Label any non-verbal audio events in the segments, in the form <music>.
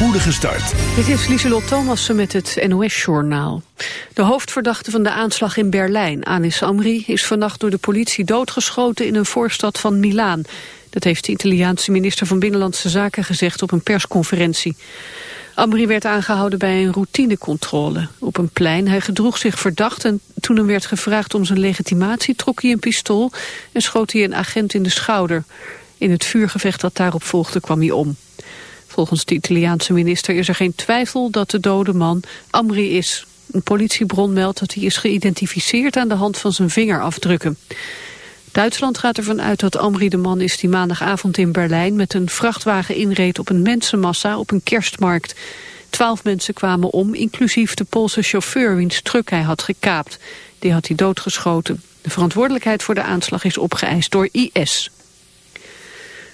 spoedige start. Dit is Lieselot Thomassen met het NOS-journaal. De hoofdverdachte van de aanslag in Berlijn, Anis Amri... is vannacht door de politie doodgeschoten in een voorstad van Milaan. Dat heeft de Italiaanse minister van Binnenlandse Zaken gezegd op een persconferentie. Amri werd aangehouden bij een routinecontrole op een plein. Hij gedroeg zich verdacht en toen hem werd gevraagd om zijn legitimatie... trok hij een pistool en schoot hij een agent in de schouder. In het vuurgevecht dat daarop volgde kwam hij om. Volgens de Italiaanse minister is er geen twijfel dat de dode man Amri is. Een politiebron meldt dat hij is geïdentificeerd aan de hand van zijn vingerafdrukken. Duitsland gaat ervan uit dat Amri de man is die maandagavond in Berlijn met een vrachtwagen inreed op een mensenmassa op een kerstmarkt. Twaalf mensen kwamen om, inclusief de Poolse chauffeur wiens truck hij had gekaapt. Die had hij doodgeschoten. De verantwoordelijkheid voor de aanslag is opgeëist door IS.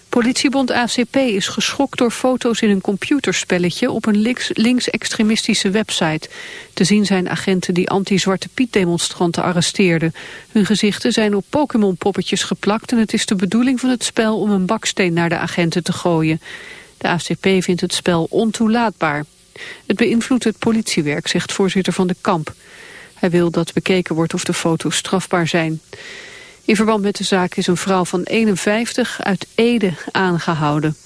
Politiebond ACP is geschokt door foto's in een computerspelletje op een links- linksextremistische website. Te zien zijn agenten die anti-Zwarte Piet demonstranten arresteerden. Hun gezichten zijn op Pokémon-poppetjes geplakt en het is de bedoeling van het spel om een baksteen naar de agenten te gooien. De ACP vindt het spel ontoelaatbaar. Het beïnvloedt het politiewerk, zegt voorzitter van de kamp. Hij wil dat bekeken wordt of de foto's strafbaar zijn. In verband met de zaak is een vrouw van 51 uit Ede aangehouden.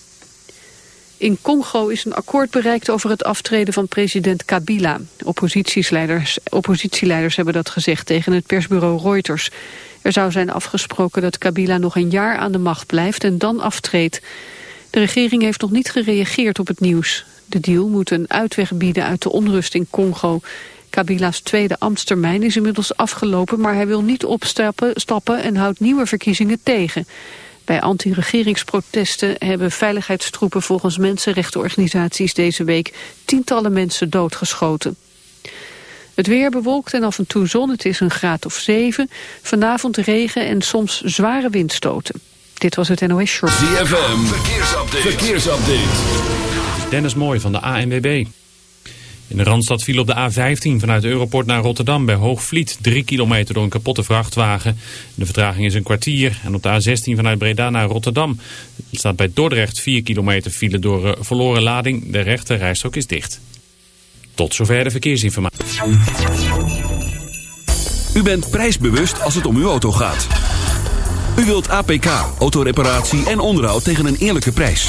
In Congo is een akkoord bereikt over het aftreden van president Kabila. Oppositieleiders, oppositieleiders hebben dat gezegd tegen het persbureau Reuters. Er zou zijn afgesproken dat Kabila nog een jaar aan de macht blijft en dan aftreedt. De regering heeft nog niet gereageerd op het nieuws. De deal moet een uitweg bieden uit de onrust in Congo. Kabila's tweede ambtstermijn is inmiddels afgelopen... maar hij wil niet opstappen stappen en houdt nieuwe verkiezingen tegen. Bij anti-regeringsprotesten hebben veiligheidstroepen... volgens mensenrechtenorganisaties deze week tientallen mensen doodgeschoten. Het weer bewolkt en af en toe zon, het is een graad of 7. Vanavond regen en soms zware windstoten. Dit was het NOS Short. ZFM, verkeersupdate. verkeersupdate. Dennis Mooi van de ANWB. In de Randstad viel op de A15 vanuit Europort naar Rotterdam bij Hoogvliet 3 kilometer door een kapotte vrachtwagen. De vertraging is een kwartier en op de A16 vanuit Breda naar Rotterdam staat bij Dordrecht 4 kilometer file door eh, verloren lading. De rechte rijstrook is dicht. Tot zover de verkeersinformatie. U bent prijsbewust als het om uw auto gaat. U wilt APK, autoreparatie en onderhoud tegen een eerlijke prijs.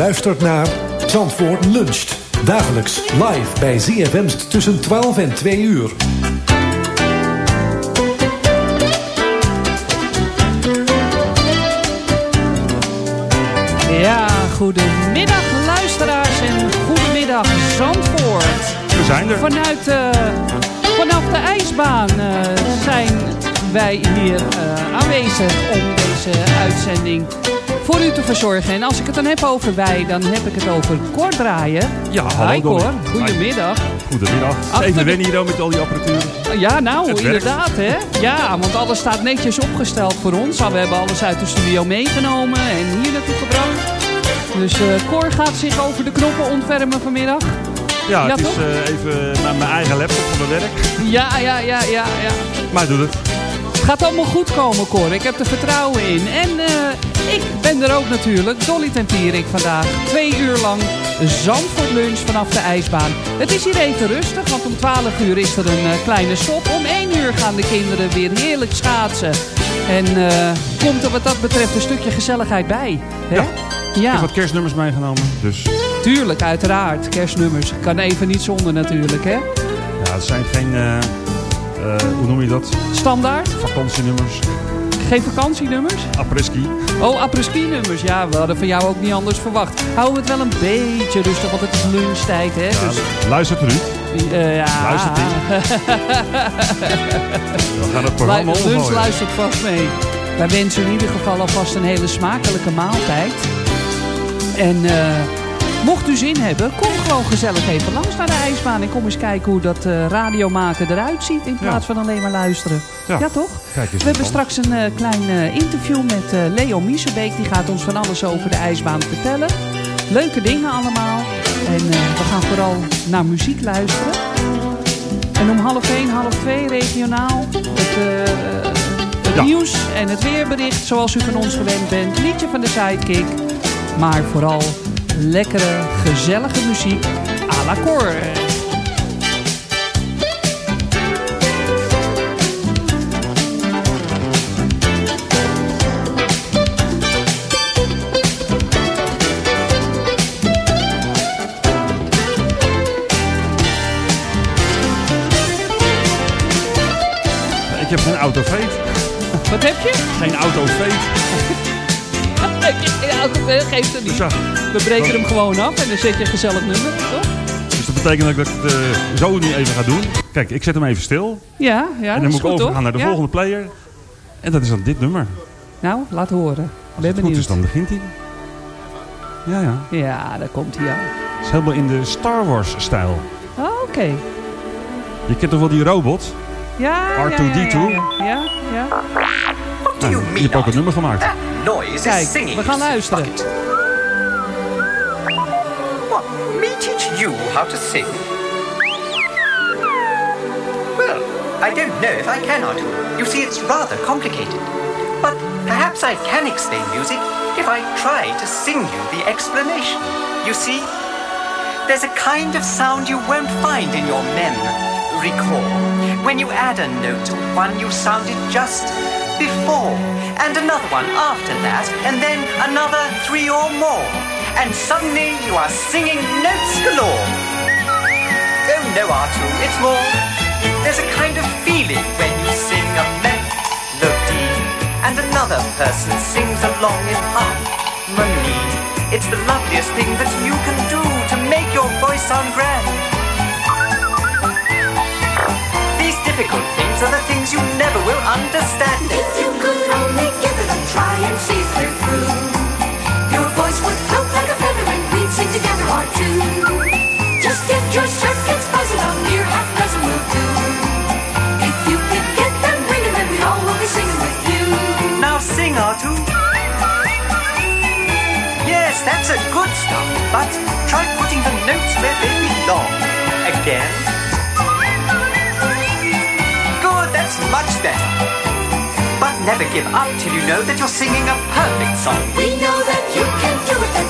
Luistert naar Zandvoort Luncht. Dagelijks live bij ZFM tussen 12 en 2 uur. Ja, goedemiddag luisteraars en goedemiddag Zandvoort. We zijn er. Vanuit, eh, vanaf de ijsbaan eh, zijn wij hier eh, aanwezig om deze uitzending voor u te verzorgen. En als ik het dan heb over wij, dan heb ik het over Cor Draaien. Ja, hallo Hi. Cor, goedemiddag. Goedemiddag. Is Achter even wennen hier dan met al die apparatuur. Ja, nou, Het inderdaad, hè? Ja, want alles staat netjes opgesteld voor ons. Nou, We hebben alles uit de studio meegenomen en hier naartoe gebracht. Dus eh Cor gaat zich over de knoppen ontfermen vanmiddag. Ja, Ja, het is toch? eh, even naar mijn eigen laptop van mijn werk. Ja, ja, ja, ja, ja. Maar doe het. Het gaat allemaal goed komen, Cor. Ik heb er vertrouwen in. En eh, ik ben er ook natuurlijk. Dolly Tempierik vandaag. Twee uur lang Zandvoort lunch vanaf de ijsbaan. Het is hier even rustig, want om 12 uur is er een eh, kleine stop. Om 1 uur gaan de kinderen weer heerlijk schaatsen. En eh, komt er wat dat betreft een stukje gezelligheid bij. Hè? Ja. Ik heb wat kerstnummers meegenomen. Dus tuurlijk, uiteraard. Kerstnummers. Kan even niet zonder natuurlijk, hè? ja, het zijn geen, eh, hoe noem je dat? Standaard. Vakantienummers. Geen vakantienummers. Apres-ski. Oh, apres-ski-nummers. Ja, we hadden van jou ook niet anders verwacht. Houden we het wel een beetje rustig, want het is lunchtijd, hè? Ja, dus, luistert Ruud. eh, ja. luistert <laughs> We gaan het programma Lu- Lunch luistert vast mee. Wij wensen in ieder geval alvast een hele smakelijke maaltijd. En eh, mocht u zin hebben, kom gewoon gezellig even langs naar de ijsbaan. En kom eens kijken hoe dat eh radiomaken eruit ziet in plaats van alleen maar luisteren. Ja, Ja. toch? We hebben straks een eh, klein eh, interview met Leo Miesebeek. Die gaat ons van alles over de ijsbaan vertellen. Leuke dingen allemaal. En we gaan vooral naar muziek luisteren. En om half één, half twee regionaal het, het Ja. nieuws en het weerbericht zoals u van ons gewend bent. Liedje van de Sidekick. Maar vooral lekkere, gezellige muziek à la Cor. Ik heb geen autofeet. Wat heb je? Geen autofeet. Ja, geeft het Dus niet. ja, We breken hem gewoon af en dan zet je een gezellig nummer, toch? dus dat betekent dat ik het eh, zo nu even ga doen. Kijk, ik zet hem even stil. Ja, ja en dan dat moet ik goed, overgaan toch? naar de Ja. volgende player. En dat is dan dit nummer. Nou, laat horen. Als Ben het goed benieuwd. is, dan begint hij. Ja, ja. Ja, daar komt hij aan. Het is helemaal in de Star Wars stijl. Oh, Oké. Je kent toch wel die robot? Ja, ja, R2D2? Ja, ja, ja. ja. Nou, je hebt ook een nummer gemaakt. Noise Kijk, is singing. we gaan luisteren. Bucket. What? Me teach you how to sing? Well, I don't know if I can, Artu. You see, it's rather complicated. But perhaps I can explain music if I try to sing you the explanation. You see, there's a kind of sound you won't find in your mem. Recall, when you add a note to one you sounded just before, and another one after that, and then another three or more, and suddenly you are singing notes galore. Oh no, Artu, it's more. There's a kind of feeling when you sing a melody, and another person sings along in harmony. It's the loveliest thing that you can do to make your voice sound grand. Difficult things are the things you never will understand. If you could only give it a try and see it through, your voice would float like a feather and we'd sing together. Just get your circuits buzzing, a mere half dozen will do. If you could get them ringing, then we all will be singing with you. Now sing, Artu. Yes, that's a good start, but try putting the notes where they belong. Again. Much better. But never give up till you know that you're singing a perfect song. We know that you can do it,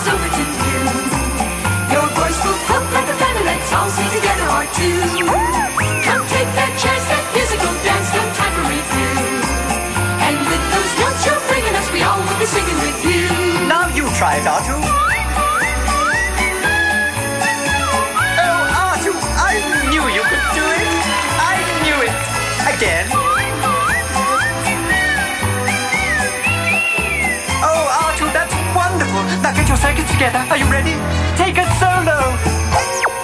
it's over to you. Your voice will pop like a feather, let's all sing together or two. Come take that chance, that musical dance, no time for review. And with those notes you're bringing us, we all will be singing with you. Now you try it, Artu. Oh, Artu, I knew you could do it. I knew it. Again. Now get your circuits together. Are you ready? Take a solo.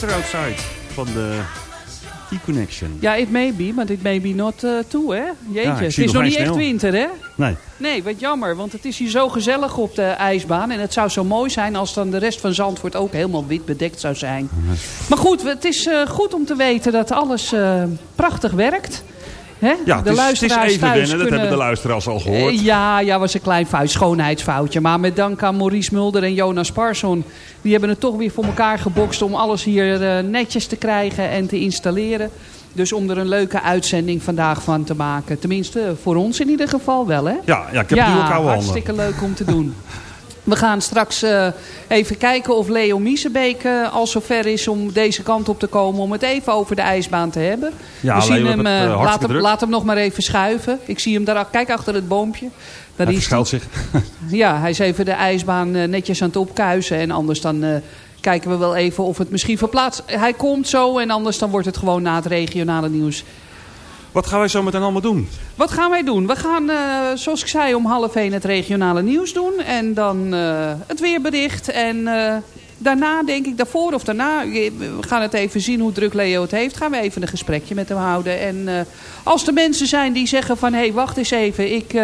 Winter Outside van de E-Connection. Ja, it may be, maar it may be not uh, too, hè? Jeetje, Ja, het is nog nog niet echt winter, hè? Nee. Nee, wat jammer, want het is hier zo gezellig op de ijsbaan. En het zou zo mooi zijn als dan de rest van Zandvoort ook helemaal wit bedekt zou zijn. Maar goed, het is eh, goed om te weten dat alles eh, prachtig werkt. Hè? Ja, het is, het is even thuis wennen, dat kunnen- hebben de luisteraars al gehoord. Eh, Ja, ja, was een klein fout, schoonheidsfoutje. Maar met dank aan Maurice Mulder en Jonas Parson... die hebben het toch weer voor elkaar gebokst... om alles hier eh, netjes te krijgen en te installeren. Dus om er een leuke uitzending vandaag van te maken. Tenminste, voor ons in ieder geval wel, hè? Ja, ja ik heb nu ook koude handen. hartstikke leuk om te doen. <laughs> We gaan straks eh, even kijken of Leo Miesebeek eh, al zover is om deze kant op te komen. Om het even over de ijsbaan te hebben. Ja, We zien Leo hem, het, eh, laat, hem laat hem nog maar even schuiven. Ik zie hem daar, kijk achter het boompje. Daar Hij is verschuilt zich. ja, hij is even de ijsbaan netjes aan het opkuisen. En anders dan kijken we wel even of het misschien verplaatst. Hij komt zo en anders dan wordt het gewoon na het regionale nieuws Wat gaan wij zo meteen allemaal doen? Wat gaan wij doen? We gaan, eh, zoals ik zei, om half één het regionale nieuws doen. En dan eh, het weerbericht. En eh, daarna, denk ik, daarvoor of daarna... We gaan het even zien hoe druk Leo het heeft. Gaan we even een gesprekje met hem houden. En als er mensen zijn die zeggen van... Hé, hey, wacht eens even. Ik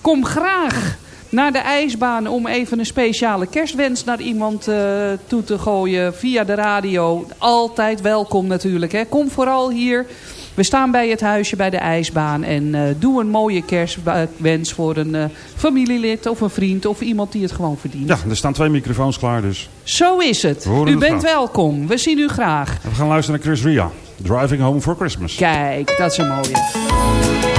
kom graag naar de ijsbaan om even een speciale kerstwens naar iemand toe te gooien via de radio. Altijd welkom natuurlijk. Hè. Kom vooral hier. We staan bij het huisje bij de ijsbaan en eh, doe een mooie kerstwens voor een eh, familielid of een vriend of iemand die het gewoon verdient. Ja, er staan twee microfoons klaar dus. Zo is het. U het bent graag. welkom. We zien u graag. En we gaan luisteren naar Chris Ria. Driving Home for Christmas. Kijk, dat is een mooie.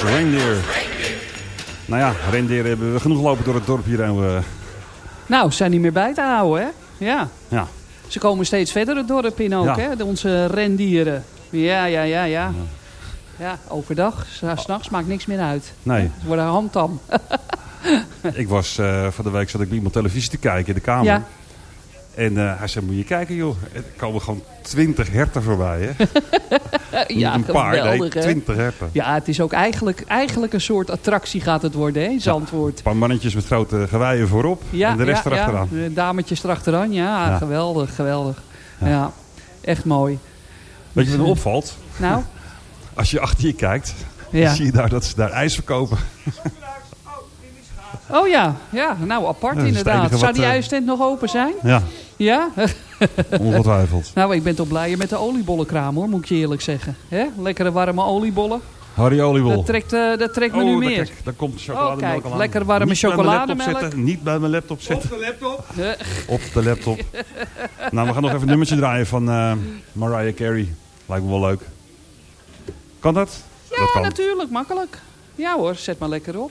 De Red-Nosed Reindeer. Nou ja, reindeer hebben we genoeg lopen door het dorp hier. En we, Nou, ze zijn niet meer bij te houden, hè? Ja. ja. Ze komen steeds verder het dorp in ook, Ja. hè? De- Onze rendieren. Ja, ja, ja, ja. Ja, overdag. S- S'nachts maakt niks meer uit. Nee. Ze worden handtam. <laughs> Ik was eh, van de week zat ik bij iemand televisie te kijken in de kamer. Ja. En eh, hij zei, moet je kijken joh. Er komen gewoon twintig herten voorbij. Hè? <laughs> ja, een paar, nee, twintig herten. Ja, het is ook eigenlijk, eigenlijk een soort attractie gaat het worden, hè? Zandvoort. Een paar mannetjes met grote geweien voorop. Ja, en de rest ja, erachteraan. Ja, de dametjes erachteraan, ja, Ja. geweldig, geweldig. Ja. echt mooi. Weet je wat me opvalt? Nou? <laughs> Als je achter je kijkt, Ja. zie je daar dat ze daar ijs verkopen. <laughs> Oh ja, ja, nou apart Ja, inderdaad. Zou wat, die eh, ijstent nog open zijn? Ja, Ja? <laughs> ongetwijfeld. nou, ik ben toch blijer met de oliebollenkraam hoor, moet ik je eerlijk zeggen. Hè? Lekkere warme oliebollen. Harry Oliebol. Dat trekt, eh, dat trekt me Oh, nu meer. kijk, daar komt de chocolademelk Oh, kijk, al aan. lekker warme Niet bij mijn chocolademelk. laptop zetten, Niet bij mijn laptop zetten. de laptop? Op de laptop. nou, we gaan nog even een nummertje draaien van eh, Mariah Carey. Lijkt me wel leuk. Kan dat? dat Ja, kan. natuurlijk, makkelijk. Ja hoor, zet maar lekker op.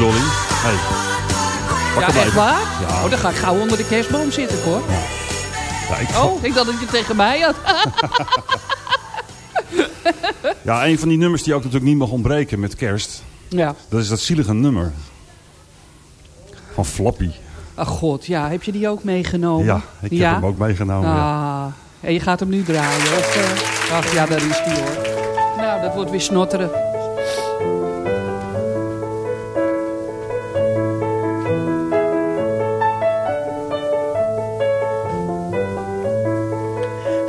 Dolly. Hey, pak Ja, echt waar? Ja. Oh, dan ga ik gauw onder de kerstboom zitten, hoor. Ja, ik, Oh, ik dacht dat je het tegen mij had. <laughs> ja, een van die nummers die ook natuurlijk niet mag ontbreken met kerst. ja. Dat is dat zielige nummer. Van Floppy. Ach god, ja. Heb je die ook meegenomen? Ja, ik heb hem ook meegenomen. ja. Ah, en je gaat hem nu draaien? Of, eh, Ach ja, daar is die hoor. Nou, dat wordt weer snotteren.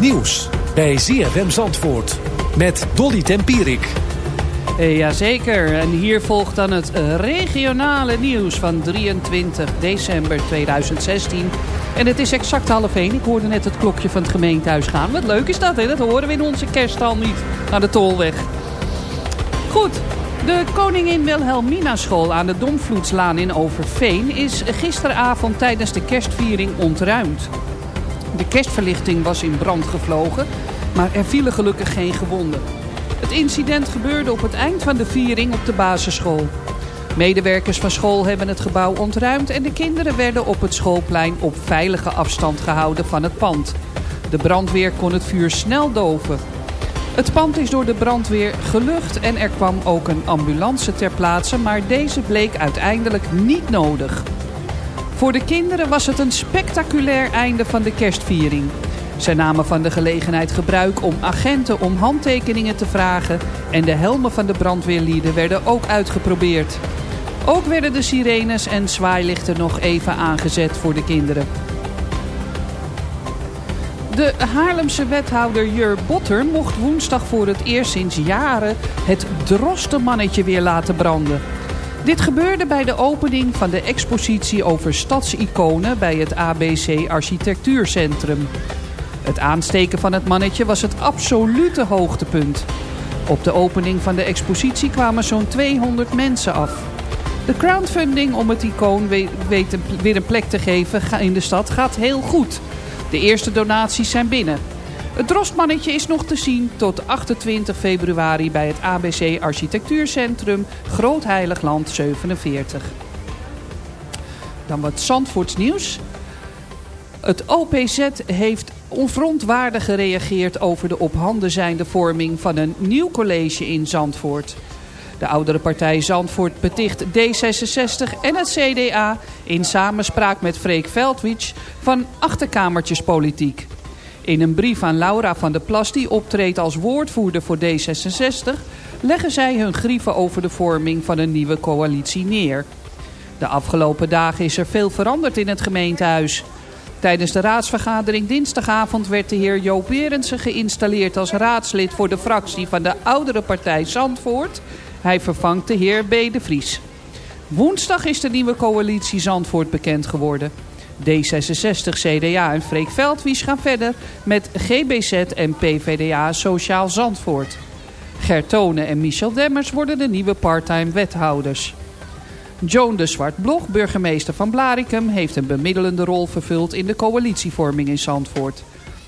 Nieuws bij ZFM Zandvoort met Dolly Tempierik. Eh, Jazeker, en hier volgt dan het regionale nieuws van 23 december 2016. En het is exact half één. Ik hoorde net het klokje van het gemeentehuis gaan. Wat leuk is dat, hè? Dat horen we in onze kerststal niet aan de Tolweg. Goed, de Koningin Wilhelmina School aan de Domvloedslaan in Overveen... is gisteravond tijdens de kerstviering ontruimd. De kerstverlichting was in brand gevlogen, maar er vielen gelukkig geen gewonden. Het incident gebeurde op het eind van de viering op de basisschool. Medewerkers van school hebben het gebouw ontruimd en de kinderen werden op het schoolplein op veilige afstand gehouden van het pand. De brandweer kon het vuur snel doven. Het pand is door de brandweer gelucht en er kwam ook een ambulance ter plaatse, maar deze bleek uiteindelijk niet nodig. Voor de kinderen was het een spectaculair einde van de kerstviering. Zij namen van de gelegenheid gebruik om agenten om handtekeningen te vragen... en de helmen van de brandweerlieden werden ook uitgeprobeerd. Ook werden de sirenes en zwaailichten nog even aangezet voor de kinderen. De Haarlemse wethouder Jur Botter mocht woensdag voor het eerst sinds jaren het drostenmannetje weer laten branden. Dit gebeurde bij de opening van de expositie over stadsiconen bij het ABC Architectuurcentrum. Het aansteken van het mannetje was het absolute hoogtepunt. Op de opening van de expositie kwamen zo'n 200 mensen af. De crowdfunding om het icoon weer een plek te geven in de stad gaat heel goed. De eerste donaties zijn binnen. Het drostmannetje is nog te zien tot 28 februari bij het ABC Architectuurcentrum Groot Heiligland 47. Dan wat Zandvoorts nieuws. Het OPZ heeft onverontwaardig gereageerd over de op handen zijnde vorming van een nieuw college in Zandvoort. De oudere partij Zandvoort beticht D66 en het CDA in samenspraak met Freek Veldwich van achterkamertjespolitiek. In een brief aan Laura van der Plas, die optreedt als woordvoerder voor D66, leggen zij hun grieven over de vorming van een nieuwe coalitie neer. De afgelopen dagen is er veel veranderd in het gemeentehuis. Tijdens de raadsvergadering dinsdagavond werd de heer Joop Berendsen geïnstalleerd als raadslid voor de fractie van de oudere partij Zandvoort. Hij vervangt de heer B. de Vries. Woensdag is de nieuwe coalitie Zandvoort bekend geworden. D66, CDA en Freek Veldwies gaan verder met GBZ en PVDA Sociaal Zandvoort. Gertone en Michel Demmers worden de nieuwe parttime wethouders. Joan de Zwart-Blog, burgemeester van Blarikum, heeft een bemiddelende rol vervuld in de coalitievorming in Zandvoort.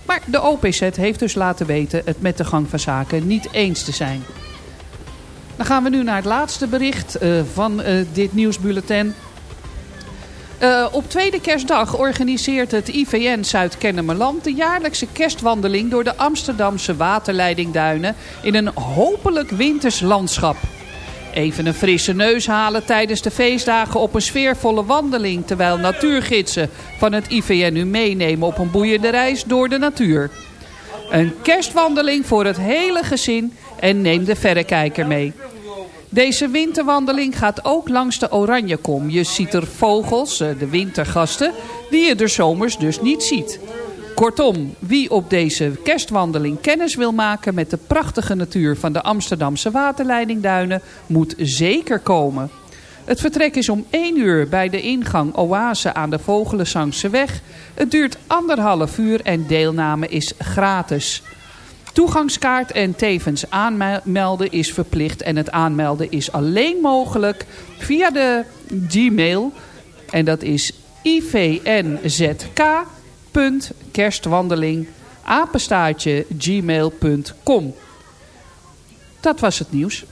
Maar de OPZ heeft dus laten weten het met de gang van zaken niet eens te zijn. Dan gaan we nu naar het laatste bericht eh, van eh, dit nieuwsbulletin. Eh, op tweede kerstdag organiseert het IVN Zuid-Kennemerland de jaarlijkse kerstwandeling door de Amsterdamse waterleidingduinen in een hopelijk winters landschap. Even een frisse neus halen tijdens de feestdagen op een sfeervolle wandeling... terwijl natuurgidsen van het IVN u meenemen op een boeiende reis door de natuur. Een kerstwandeling voor het hele gezin en neem de verrekijker mee. Deze winterwandeling gaat ook langs de Oranjekom. Je ziet er vogels, eh, de wintergasten, die je er zomers dus niet ziet. Kortom, wie op deze kerstwandeling kennis wil maken met de prachtige natuur van de Amsterdamse waterleidingduinen, moet zeker komen. Het vertrek is om 1 uur bij de ingang Oase aan de Vogelenzangse weg. Het duurt anderhalf uur en deelname is gratis. Toegangskaart en tevens aanmelden is verplicht. En het aanmelden is alleen mogelijk via de Gmail. En dat is ivnzk.kerstwandeling gmail.com. Dat was het nieuws.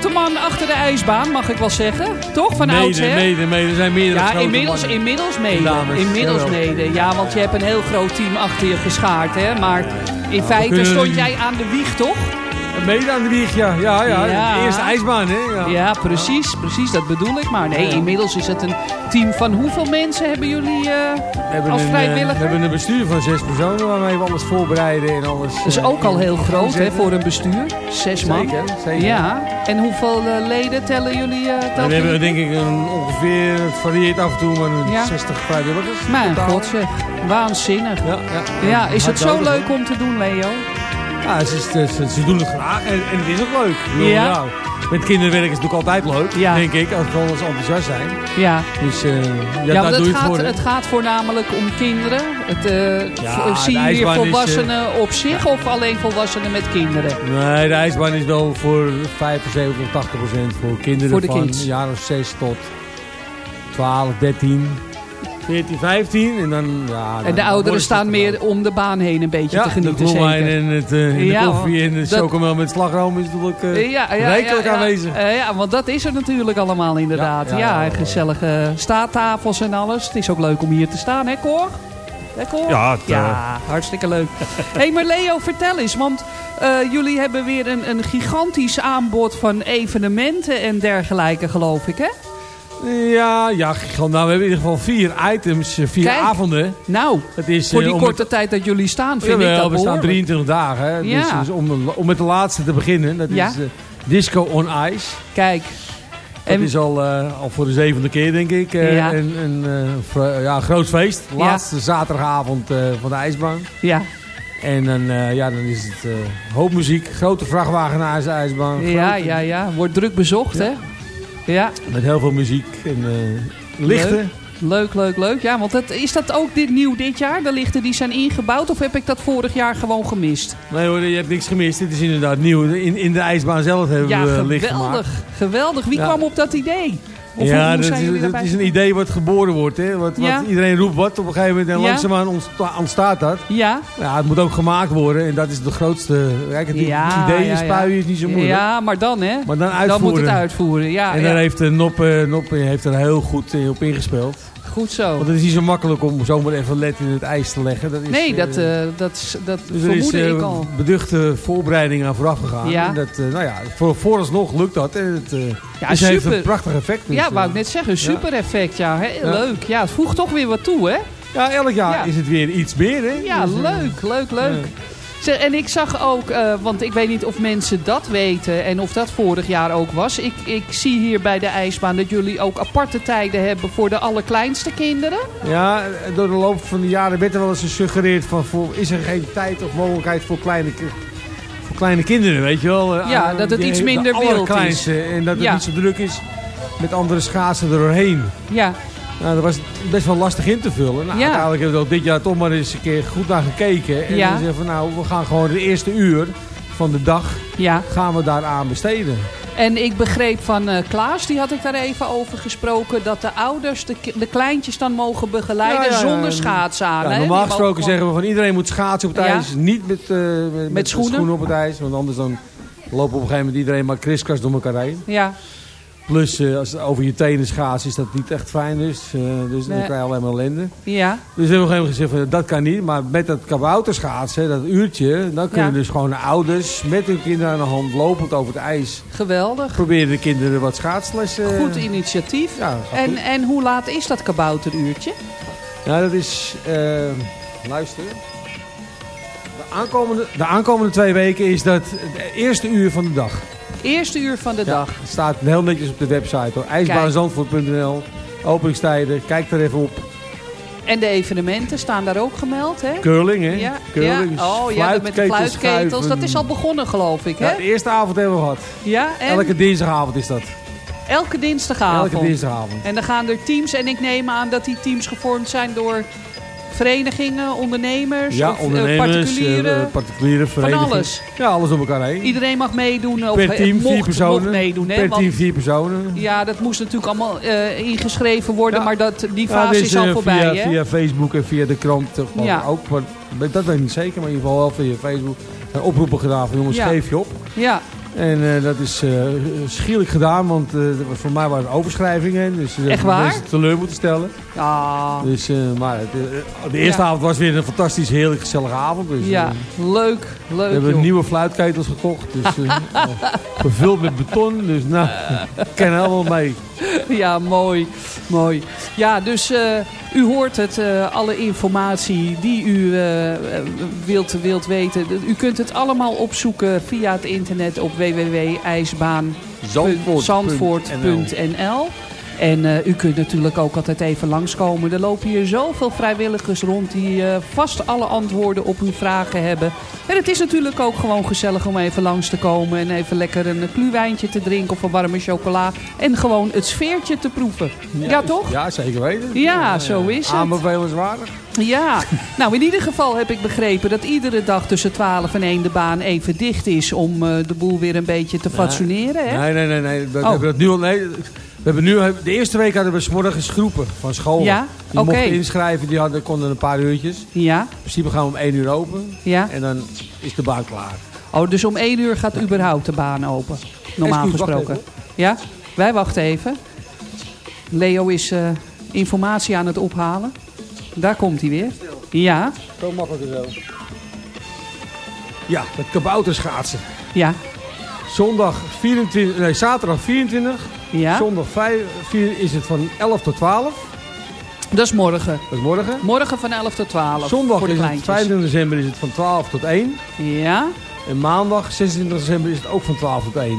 Grote man achter de ijsbaan, mag ik wel zeggen. Toch? Van Mede, oudsher? mede, mede. Er zijn meerdere Ja, inmiddels, mannen. inmiddels mede. Dames, inmiddels jawel. mede. Ja, want je hebt een heel groot team achter je geschaard, hè. Maar in feite kunnen- stond jij aan de wieg, toch? Mede aan de wieg, ja. Ja, ja. De eerste ijsbaan, hè. Ja. Ja, precies, precies. Dat bedoel ik. Maar nee, inmiddels is het een team van hoeveel mensen hebben jullie eh, hebben als een, eh, vrijwilliger? we hebben een bestuur van zes personen waarmee we alles voorbereiden en alles. Dat is eh, ook al heel groot hè, voor een bestuur. Zes man. Zeker, zeker. Ja. En hoeveel eh, leden tellen jullie? eh En telt we hebben jullie? denk ik een ongeveer, het varieert af en toe, maar een Ja. 60 vrijwilligers. Mijn god zeg. Waanzinnig. Ja, ja. Ja, is het zo leuk om te doen, Leo? Ja, ze, ze, ze, ze doen het graag en, en het is ook leuk. Bedoel, Ja. Met kinderwerk is het natuurlijk altijd leuk, Ja. denk ik, als we alles enthousiast zijn. Ja. Dus eh, ja, Ja, daar want doe het het gaat, voor. hè. het gaat voornamelijk om kinderen. Het, eh, Ja, v- zie je hier is, volwassenen op zich of alleen volwassenen met kinderen? Nee, de ijsbaan is wel voor 75 of 80 procent voor kinderen Voor de van kids. of 6 tot 12, 13, 14, 15. En, dan, ja, En de ouderen staan meer om de baan heen een beetje ja, te genieten. de zeker. en, het, eh, Ja, de koffie en de dat- chocomel met slagroom is natuurlijk eh ja, ja, rijkelijk aanwezig. Eh, ja, want dat is er natuurlijk allemaal inderdaad. Ja, gezellige staattafels en alles. Het is ook leuk om hier te staan, hè Cor? Lekker? Ja, het, ja hartstikke leuk. Hé, <laughs> hey, maar Leo, vertel eens. Want jullie hebben weer een, een gigantisch aanbod van evenementen en dergelijke, geloof ik, hè? Ja, ja, nou, we hebben in ieder geval vier items, eh, vier Kijk, avonden. Nou, Het is, voor eh, die om korte tijd dat jullie staan, vind ik dat we staan behoorlijk. 23 dagen. Hè? Dus, Ja. dus om, om met de laatste te beginnen, dat Ja. is eh, Disco on Ice. Kijk. Dat En- is al, al voor de zevende keer, denk ik. Ja. Een, een, ja, groot feest. Laatste zaterdagavond van de ijsbaan. Ja. En dan, ja, dan is het eh, hoop muziek. Grote vrachtwagen naar de ijsbaan. Ja, Grote- ja, ja. Wordt druk bezocht, hè? Ja. Met heel veel muziek en eh, lichten. Leuk. Leuk, leuk, leuk. Ja, want dat, is dat ook dit, nieuw dit jaar? De lichten die zijn ingebouwd? Of heb ik dat vorig jaar gewoon gemist? Nee hoor, je hebt niks gemist. Dit is inderdaad nieuw. In, in de ijsbaan zelf hebben Ja, we licht gemaakt. geweldig. Geweldig. Wie Ja. kwam op dat idee? Of ja, hoe dat, is, dat een idee wat geboren wordt. Hè? Wat, Ja. wat iedereen roept wat op een gegeven moment. En Ja. langzaamaan ontsta- ontstaat dat. Ja. Ja, het moet ook gemaakt worden. En dat is de grootste... Kijk, het, idee spuien is niet zo moeilijk. Ja, maar dan hè? Maar dan Dan uitvoeren. moet het uitvoeren. Ja, en daar heeft Nop, eh, Nop heeft er heel goed eh, op ingespeeld. Goed zo. Want het is niet zo makkelijk om zomaar even let in het ijs te leggen. Dat is, Nee, dat, eh, dat, is- dat dus is eh, ik al. beduchte voorbereiding aan vooraf gegaan. Ja. En dat, nou ja, voor, vooralsnog lukt dat. En het, Ja, dus heeft super. een prachtig effect. Dus, ja, wou ik net zeggen. Super effect, ja. Heel leuk. Ja, het voegt toch weer wat toe, hè? Ja, elk jaar Ja. is het weer iets meer. Hè? Ja, Dus, leuk, leuk, leuk. Zeg, en ik zag ook, eh, want ik weet niet of mensen dat weten en of dat vorig jaar ook was. Ik, ik zie hier bij de ijsbaan dat jullie ook aparte tijden hebben voor de allerkleinste kinderen. Ja, door de loop van de jaren werd er wel eens gesuggereerd van... Is er geen tijd of mogelijkheid voor kleine, voor kleine kinderen, weet je wel? Ja, dat het iets de minder wild is. En dat het Ja. niet zo druk is met andere schaatsen erdoorheen. Ja. Nou, dat was best wel lastig in te vullen. Nou, Ja. uiteindelijk hebben we er dit jaar toch maar eens een keer goed naar gekeken. En Ja. zeggen van nou, we gaan gewoon de eerste uur van de dag Ja. gaan we daaraan besteden. En ik begreep van eh, Klaas, die had ik daar even over gesproken, dat de ouders de, de kleintjes dan mogen begeleiden Ja, ja, ja. zonder schaats aan. Ja, normaal gesproken mogen zeggen we van iedereen moet schaatsen op het ijs. Niet met, eh, met, met schoenen. op het ijs. Want anders dan lopen op een gegeven moment iedereen maar kriskras door elkaar heen. Ja, Plus eh, als het over je tenen schaatsen is dat niet echt fijn. Dus, dus dan krijg je alleen maar ellende. ja. Dus we hebben gegeven moment gezegd van dat kan niet. Maar met dat kabouterschaatsen, dat uurtje, dan kunnen Ja. dus gewoon de ouders met hun kinderen aan de hand lopend over het ijs. Geweldig. Proberen de kinderen wat schaatslessen. Goed initiatief. Ja, En, goed. en hoe laat is dat kabouteruurtje? Ja, dat is... eh, luister. De aankomende, de aankomende twee weken is dat het eerste uur van de dag. Eerste uur van de Ja, dag. Het staat heel netjes op de website hoor. IJsbaanzandvoort.nl Openingstijden, kijk er even op. En de evenementen staan daar ook gemeld, hè? Curling hè? Ja, Curling, ja. Oh ja, met de fluitketels. Dat is al begonnen, geloof ik, hè? Ja, de eerste avond hebben we gehad. Ja, en Elke dinsdagavond is dat. elke dinsdagavond. Elke dinsdagavond. En dan gaan er teams, en ik neem aan dat die teams gevormd zijn door verenigingen, ondernemers, Ja, of, eh, ondernemers, particulieren. eh, particuliere verenigingen. alles. Ja, alles op elkaar heen. Iedereen mag meedoen. Of per eh, team mocht, vier personen. mocht meedoen, hè? per want- team vier personen. Ja, dat moest natuurlijk allemaal ingeschreven worden, maar dat, die fase is al voorbij, via, hè? via Facebook en via de krant Ja. ook. Maar, dat weet ik niet zeker, maar in ieder geval wel via Facebook. Een oproepen gedaan van jongens, geef je op. Ja, En eh, dat is eh schielijk gedaan, want eh, voor mij waren het overschrijvingen. Dus ze Echt waar? mensen teleur moeten stellen. ja, Dus, maar het, de eerste Ja. avond was weer een fantastisch, heerlijk, gezellige avond. Dus, ja. eh, leuk, we leuk, hebben nieuwe fluitketels gekocht. Dus, <laughs> gevuld met beton. Dus nou, <laughs> ik ken helemaal mee. <laughs> Ja, mooi. Mooi. Ja, dus eh, u hoort het, eh, alle informatie die u eh, wilt, wilt weten. U kunt het allemaal opzoeken via het internet op www.ijsbaan.zandvoort.nl En eh, u kunt natuurlijk ook altijd even langskomen. Er lopen hier zoveel vrijwilligers rond die eh, vast alle antwoorden op uw vragen hebben. En het is natuurlijk ook gewoon gezellig om even langs te komen. En even lekker een kluwijntje te drinken of een warme chocola. En gewoon het sfeertje te proeven. Ja, toch? Ja, zeker weten. Ja, zo is het. Aanbevelenswaardig. Ja, <laughs> nou in ieder geval heb ik begrepen dat iedere dag tussen 12 en 1 de baan even dicht is om eh, de boel weer een beetje te fatsoeneren. Hè? Nee, nee, nee. nee. We, Oh. dat nu al, nee. We hebben nu, de eerste week hadden we 's morgens groepen van school. Ja, Die mochten inschrijven, die hadden, konden een paar uurtjes. Ja, In principe gaan we om 1 uur open. ja. En dan is de baan klaar. Oh, dus om 1 uur gaat überhaupt de baan open. Normaal gesproken. Ja, wij wachten even. Leo is eh, informatie aan het ophalen. Daar komt hij weer. Ja. Zo makkelijk zo. Ja, het kabouterschaatsen. Ja. Zondag 24, nee, zaterdag 24. Ja. Zondag 5, 4 is het van 11 tot 12. Dat is morgen. Dat is morgen. Morgen van 11 tot 12. Zondag voor de is het kleintjes. 25 december is het van 12 tot 1. Ja. En maandag 26 december is het ook van 12 tot 1.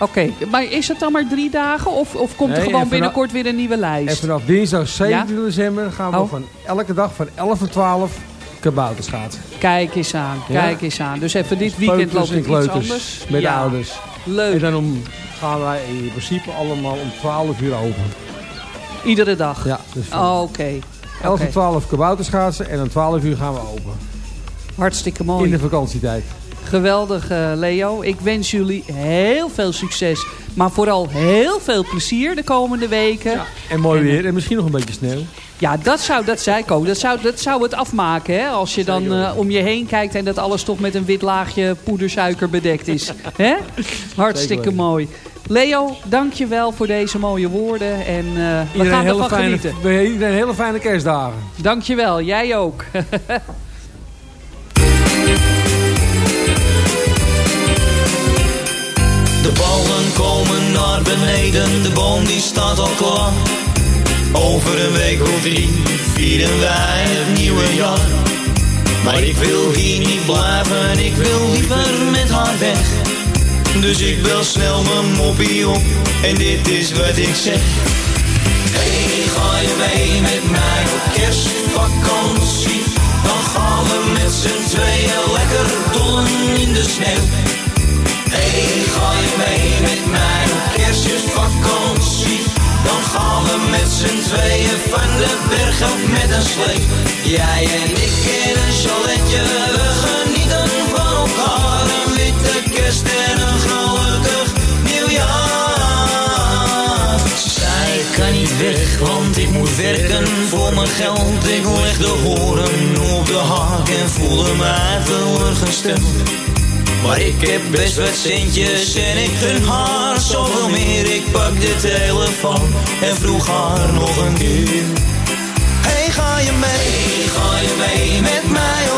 Oké, maar is het dan maar drie dagen? Of, of komt Nee, er gewoon binnenkort weer een nieuwe lijst? En vanaf dinsdag 27 december gaan we Oh. van elke dag van 11 tot 12 kabouterschaatsen. Kijk eens aan, Ja. kijk eens aan. Dus even dit weekend loopt en het iets anders. met de ouders. Leuk. En dan om, gaan wij in principe allemaal om 12 uur open. Iedere dag? Ja. Dus Oh, Oké. 11 Oké. tot 12 kabouterschaatsen en om 12 uur gaan we open. Hartstikke mooi. In de vakantietijd. Geweldig, eh, Leo. Ik wens jullie heel veel succes. Maar vooral heel veel plezier de komende weken. En mooi weer en misschien nog een beetje sneeuw. Ja, dat zou, dat zei ik ook. Dat zou, dat zou het afmaken, hè? Als je dan eh, om je heen kijkt en dat alles toch met een wit laagje poedersuiker bedekt is. <laughs> hè? Hartstikke mooi. Leo, dank je wel voor deze mooie woorden. En eh, we Iedereen gaan ervan fijne, genieten. iedereen hele fijne kerstdagen. Dank je wel, jij ook. <laughs> beneden, de boom die staat al klaar. Over een week of drie vieren wij het nieuwe jaar. Maar ik wil hier niet blijven, ik wil liever met haar weg. Dus ik bel snel mijn moppie op en dit is wat ik zeg. Hey, ga je mee met mij op kerstvakantie? Dan gaan we met z'n tweeën lekker dollen in de sneeuw. Hey, ga je mee met mij op kerstvakantie? Dan gaan we met z'n tweeën van de berg af met een slee. Jij en ik in een chaletje, we genieten van elkaar. Een witte kerst en een gelukkig nieuwjaar. Ik kan niet weg, want ik moet werken voor mijn geld. Ik leg de horen op de haak en voelde mij teleurgesteld. Maar ik heb best wat centjes en ik gun haar zoveel meer. Ik pak de telefoon en vroeg haar nog een keer. Hey, ga je mee? Ga je mee met mij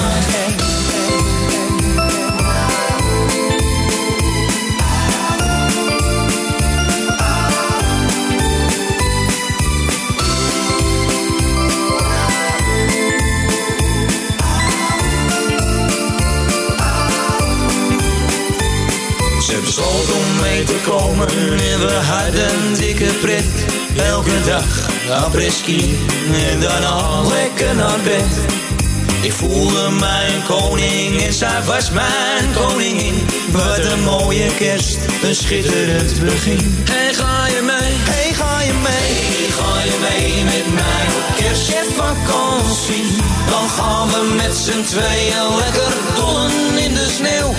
Elke dag apres-ski en daarna lekker naar bed. Ik voelde mij een koning en zij was mijn koningin. Wat een mooie kerst, een schitterend begin. Hey, ga je mee? Hey, ga je mee? Hey, ga je mee met mij op kerstvakantie? Dan gaan we met z'n tweeën lekker dollen in de sneeuw.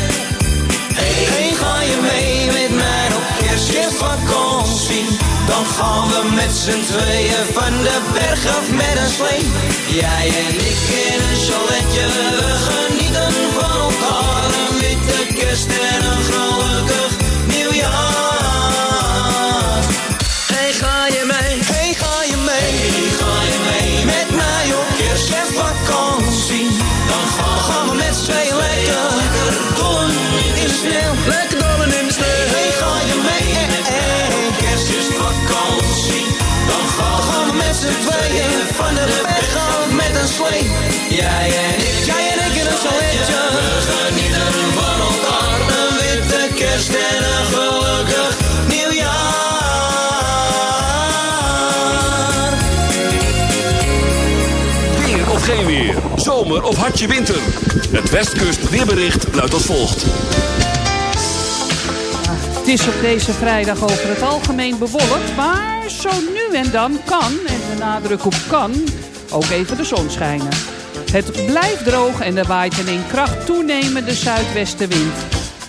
Hey, hey, ga je mee met mij op kerstvakantie? Dan gaan we met z'n tweeën van de berg af met een slee. Jij en ik in een chaletje, we genieten van elkaar. Een witte kerst en een gelukkig nieuwjaar. Van de berg af met een slee. Jij en ik, jij en ik in een chaletje. We genieten van elkaar. Een witte kerst en een gelukkig nieuwjaar. Weer of geen weer. Zomer of hartje winter. Het Westkust weerbericht luidt als volgt. Het is op deze vrijdag over het algemeen bewolkt, maar zo nu en dan kan, nadruk op kan, ook even de zon schijnen. Het blijft droog en er waait een in kracht toenemende zuidwestenwind.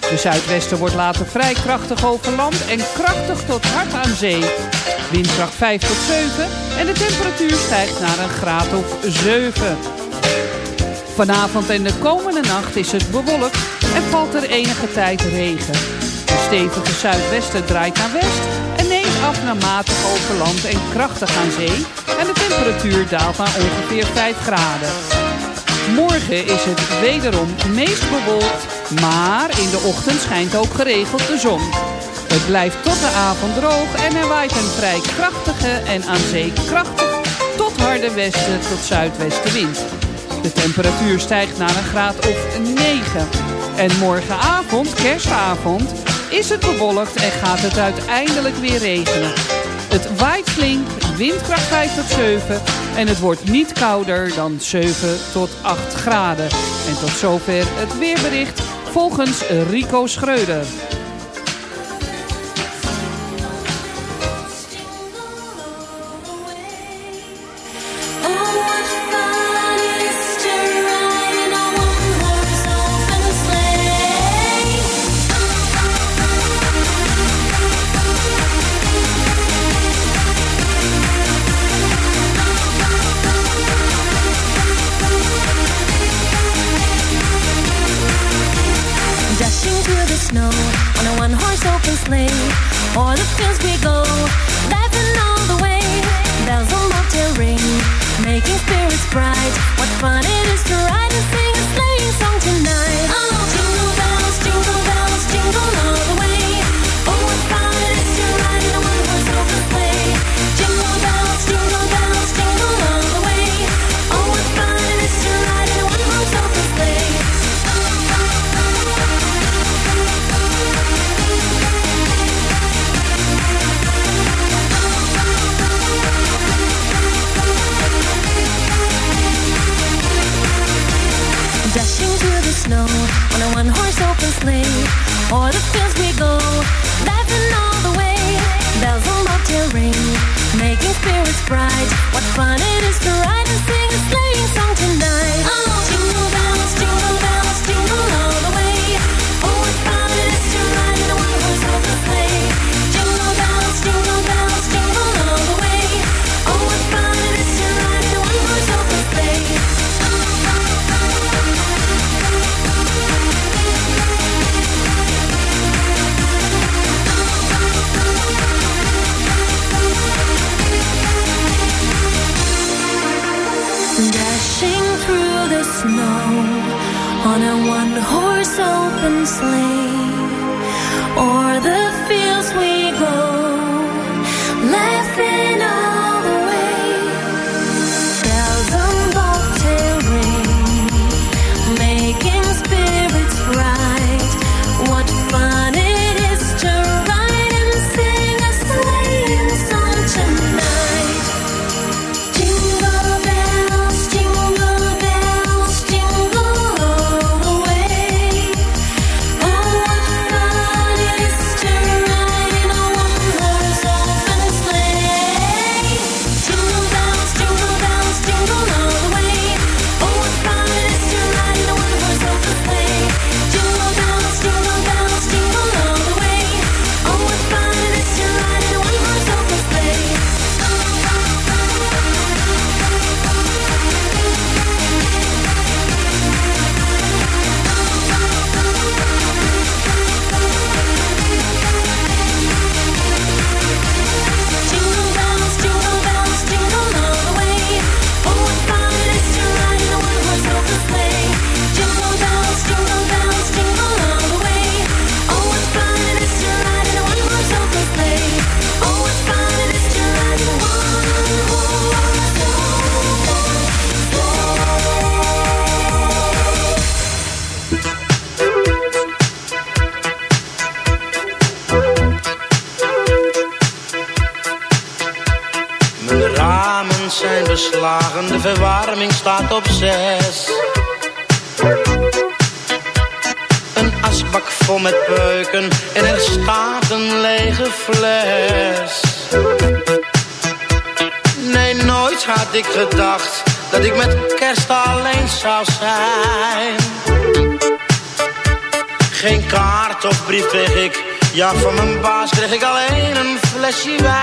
De zuidwesten wordt later vrij krachtig over land en krachtig tot hard aan zee. Windkracht 5 tot 7 en de temperatuur stijgt naar een graad of 7. Vanavond en de komende nacht is het bewolkt en valt er enige tijd regen. De stevige zuidwesten draait naar west af over land en krachtig aan zee. En de temperatuur daalt naar ongeveer 5 graden. Morgen is het wederom meest bewolkt, maar in de ochtend schijnt ook geregeld de zon. Het blijft tot de avond droog en er waait een vrij krachtige en aan zee krachtig tot harde westen tot zuidwestenwind. De temperatuur stijgt naar een graad of 9. En morgenavond, kerstavond, is het bewolkt en gaat het uiteindelijk weer regenen. Het waait flink, windkracht 5 tot 7 en het wordt niet kouder dan 7 tot 8 graden. En tot zover het weerbericht volgens Rico Schreuder. Van mijn baas kreeg ik alleen een flesje wijn.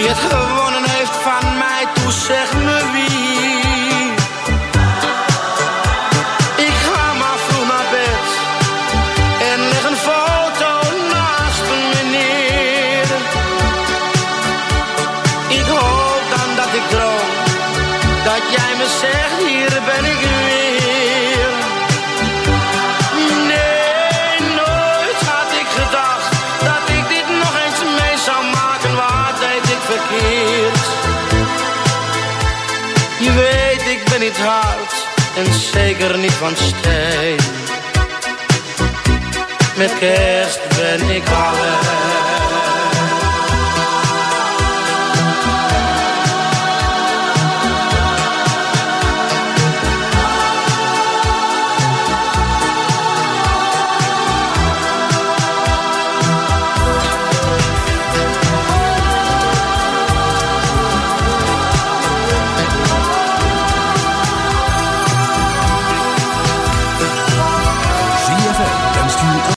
wie het en zeker niet van steen. Met kerst ben ik alleen.